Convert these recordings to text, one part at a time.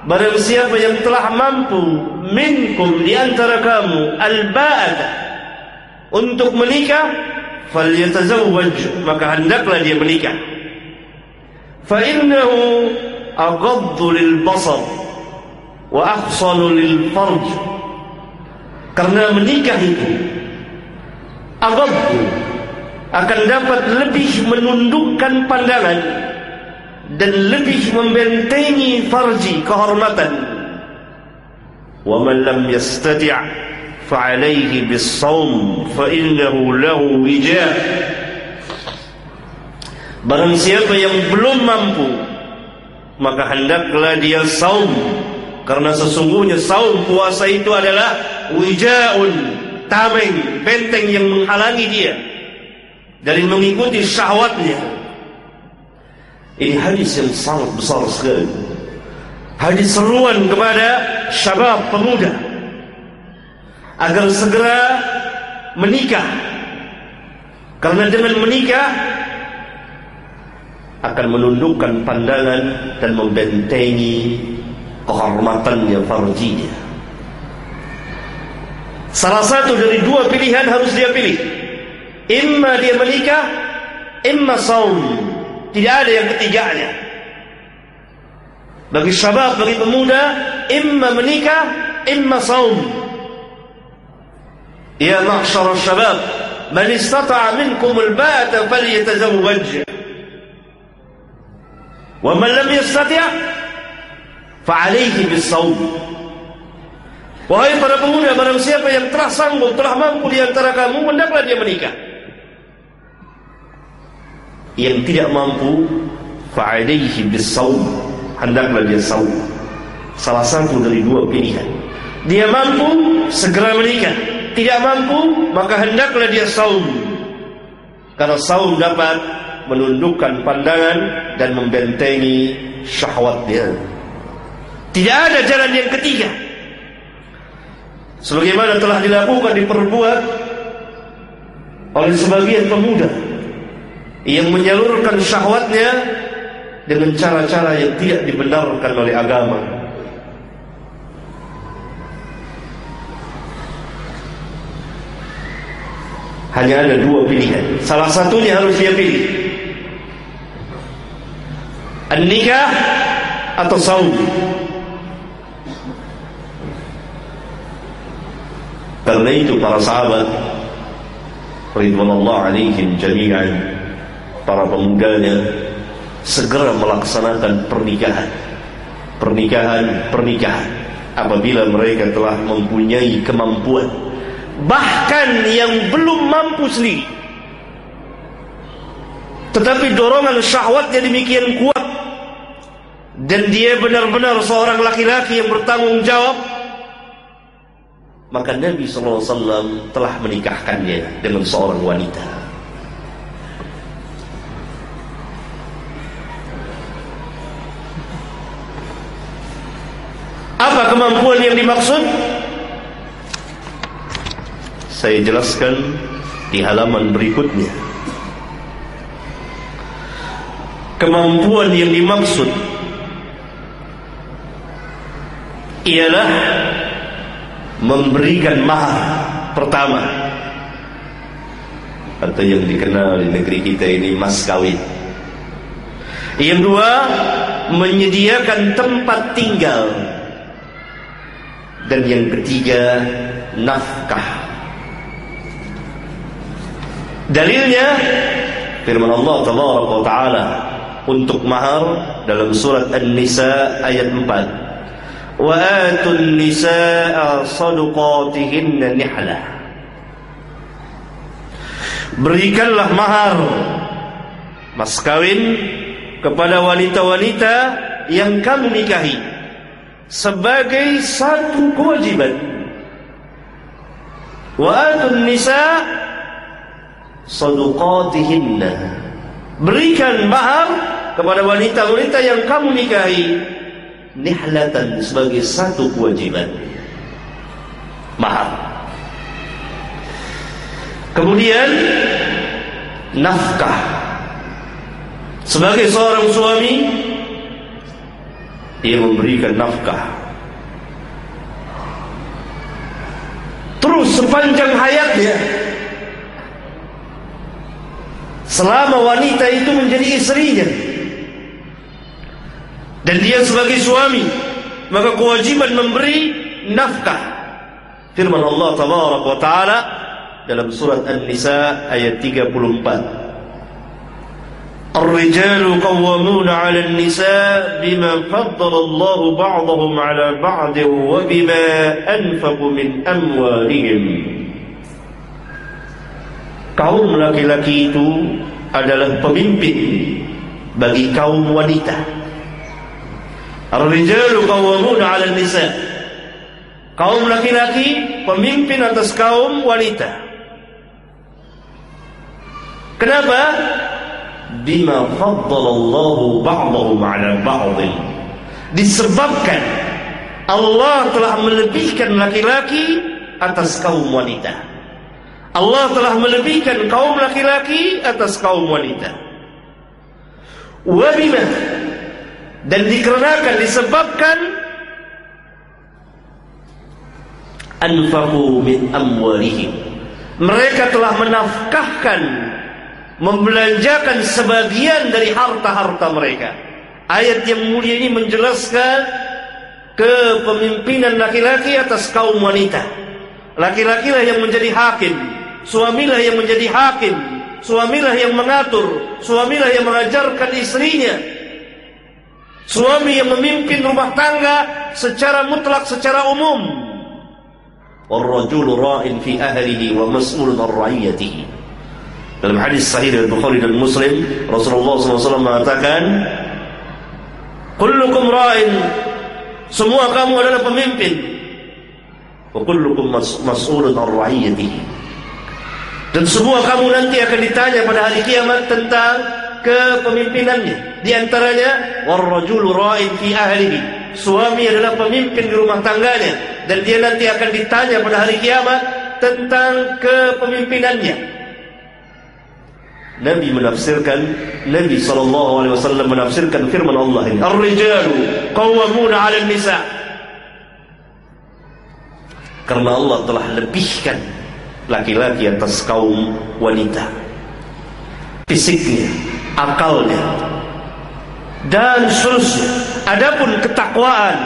Barang siapa yang telah mampu minkum di antara kamu al-ba'ata untuk menikah falyatazawwaj maka hendaklah dia menikah. Fa innahu aghaddu lil basar wa ahsanu lil farj karena menikah itu aghaddu akan dapat lebih menundukkan pandangan dan lebih membentengi farji kehormatan. Fa alayhi bis sawm fa innahu lahu wijah barang siapa yang belum mampu maka hendaklah dia saum. Karena sesungguhnya saum puasa itu adalah wijaun tameng benteng yang menghalangi dia. Dari mengikuti syahwatnya ini hadis yang sangat besar sekali. Hadis seruan kepada syabab pemuda agar segera menikah. Karena dengan menikah akan menundukkan pandangan dan membentengi kehormatannya farjinya. Salah satu dari dua pilihan harus dia pilih. Imma dia menikah, imma saum. Tidak ada yang ketiganya. Bagi syabab, bagi pemuda, imma menikah, imma saum. Ya ma'asyar syabab, man istata'a minkum al-ba'ata falyatazawwaj. Wa man lam yastati' fa'alayhi bis-saum. Wahai para pemuda, barang siapa yang telah sanggup, telah mampu di antara kamu, hendaklah dia menikah yang tidak mampu fa'alaihi bisawm hendaklah dia saum. Salah satu dari dua pilihan. Dia mampu segera menikah tidak mampu maka hendaklah dia saum. Karena saum dapat menundukkan pandangan dan membentengi syahwat dia. Tidak ada jalan yang ketiga. Sebagaimana telah dilakukan diperbuat oleh sebagian pemuda yang menyalurkan syahwatnya dengan cara-cara yang tidak dibenarkan oleh agama. Hanya ada dua pilihan. Salah satunya harus dia pilih. An-nikah atau saum. Karena itu para sahabat Ridwanullah alaihim jami'an para pemudanya segera melaksanakan pernikahan. Pernikahan pernikahan. Apabila mereka telah mempunyai kemampuan bahkan yang belum mampu sendiri. Tetapi dorongan syahwatnya demikian kuat. Dan dia benar-benar seorang laki-laki yang bertanggung jawab maka Nabi SAW telah menikahkannya dengan seorang wanita Apa kemampuan yang dimaksud? Saya jelaskan di halaman berikutnya. Kemampuan yang dimaksud ialah memberikan mahar pertama atau yang dikenal di negeri kita ini mas kawin. Yang dua, menyediakan tempat tinggal dan yang ketiga nafkah. Dalilnya firman Allah taala untuk mahar dalam surat An-Nisa ayat 4 wa atun nisaa sadaqatihinna nihla. Berikanlah mahar mas kawin kepada wanita-wanita yang kamu nikahi sebagai satu kewajiban. Wa atun nisa sadaqatihinna. Berikan mahar kepada wanita-wanita yang kamu nikahi nihlatan sebagai satu kewajiban. Mahar. Kemudian nafkah. Sebagai seorang suami Dia memberikan nafkah. Terus sepanjang hayatnya Selama wanita itu menjadi istrinya Dan dia sebagai suami Maka kewajiban memberi nafkah. Firman Allah Taala dalam surat An-Nisa ayat 34 الرجال قوامون على النساء بما فضل الله بعضهم على بعض وبما أنفقوا من أموالهم kaum laki-laki itu adalah pemimpin bagi kaum wanita Ar-rijalu qawwamuna 'ala an-nisa Kaum laki-laki pemimpin atas kaum wanita Kenapa? Bima faddalallahu ba'dahum 'ala ba'd disebabkan Allah telah melebihkan laki-laki atas kaum wanita. Allah telah melebihkan kaum laki-laki atas kaum wanita. Wa bima dan dikarenakan disebabkan anfaqu min amwalihim. Mereka telah menafkahkan membelanjakan sebagian dari harta-harta mereka. Ayat yang mulia ini menjelaskan kepemimpinan laki-laki atas kaum wanita. Laki-lakilah yang menjadi hakim, suamilah yang menjadi hakim, suamilah yang mengatur, suamilah yang mengajarkan istrinya. Suami yang memimpin rumah tangga secara mutlak, secara umum. Ar-rajulu ra'in fi ahlihi wa mas'ulun ar-ra'iyatihi. Dalam hadis sahih dari Bukhari dan Muslim, Rasulullah SAW mengatakan, "Kullukum ra'in." Semua kamu adalah pemimpin. Wa kullukum mas'ulun ar ra'iyyatihi. Dan semua kamu nanti akan ditanya pada hari kiamat tentang kepemimpinannya. Di antaranya, war rajulu ra'in fi ahlihi. Suami adalah pemimpin di rumah tangganya dan dia nanti akan ditanya pada hari kiamat tentang kepemimpinannya. Nabi menafsirkan Nabi sallallahu alaihi wasallam menafsirkan firman Allah ini. Ar-rijalu qawwamuna 'ala an-nisa karena Allah telah lebihkan laki-laki atas kaum wanita. Fisiknya akalnya dan seterusnya. Adapun ketakwaan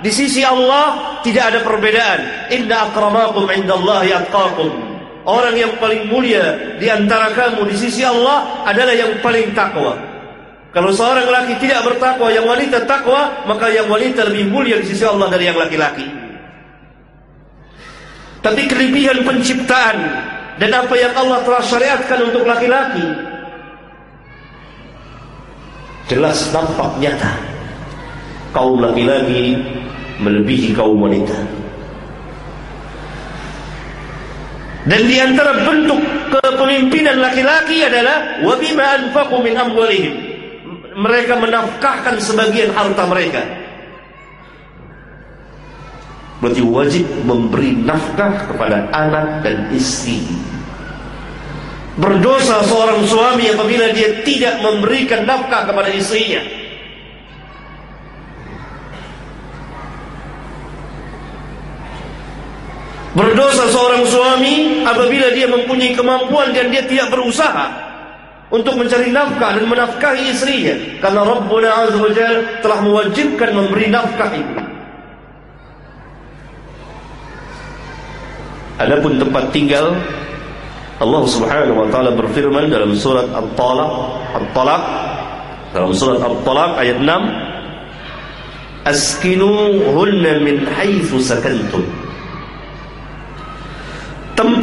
di sisi Allah tidak ada perbedaan. Inna akramakum indallahi atqakum Orang yang paling mulia di antara kamu di sisi Allah adalah yang paling takwa. Kalau seorang laki tidak bertakwa, yang wanita takwa, maka yang wanita lebih mulia di sisi Allah dari yang laki-laki. Tapi kelebihan penciptaan dan apa yang Allah telah syariatkan untuk laki-laki jelas nampak nyata. Kaum laki-laki melebihi kaum wanita. Dan di antara bentuk kepemimpinan laki-laki adalah wabima anfaqu min amwalihim. Mereka menafkahkan sebagian harta mereka. Berarti wajib memberi nafkah kepada anak dan istri. Berdosa seorang suami apabila dia tidak memberikan nafkah kepada istrinya. Berdosa seorang suami apabila dia mempunyai kemampuan dan dia tidak berusaha untuk mencari nafkah dan menafkahi istrinya. Karena Rabbuna Azza wa Jal telah mewajibkan memberi nafkah itu. Adapun tempat tinggal Allah Subhanahu wa taala berfirman dalam surat At-Talaq, At-Talaq dalam surat At-Talaq ayat 6 Askinuhunna min haitsu sakantum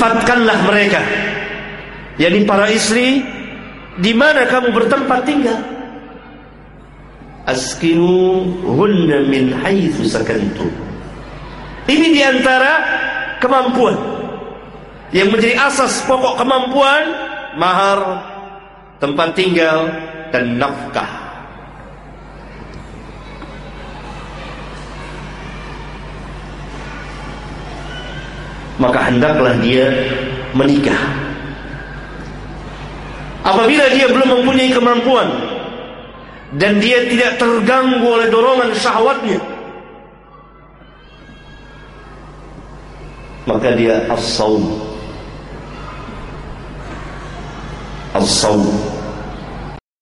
tempatkanlah mereka. Yakni para istri di mana kamu bertempat tinggal? Askinu hunna min haitsu sakantum ini di antara kemampuan. Yang menjadi asas pokok kemampuan mahar tempat tinggal dan nafkah maka hendaklah dia menikah. Apabila dia belum mempunyai kemampuan dan dia tidak terganggu oleh dorongan syahwatnya maka dia as-sawm as-sawm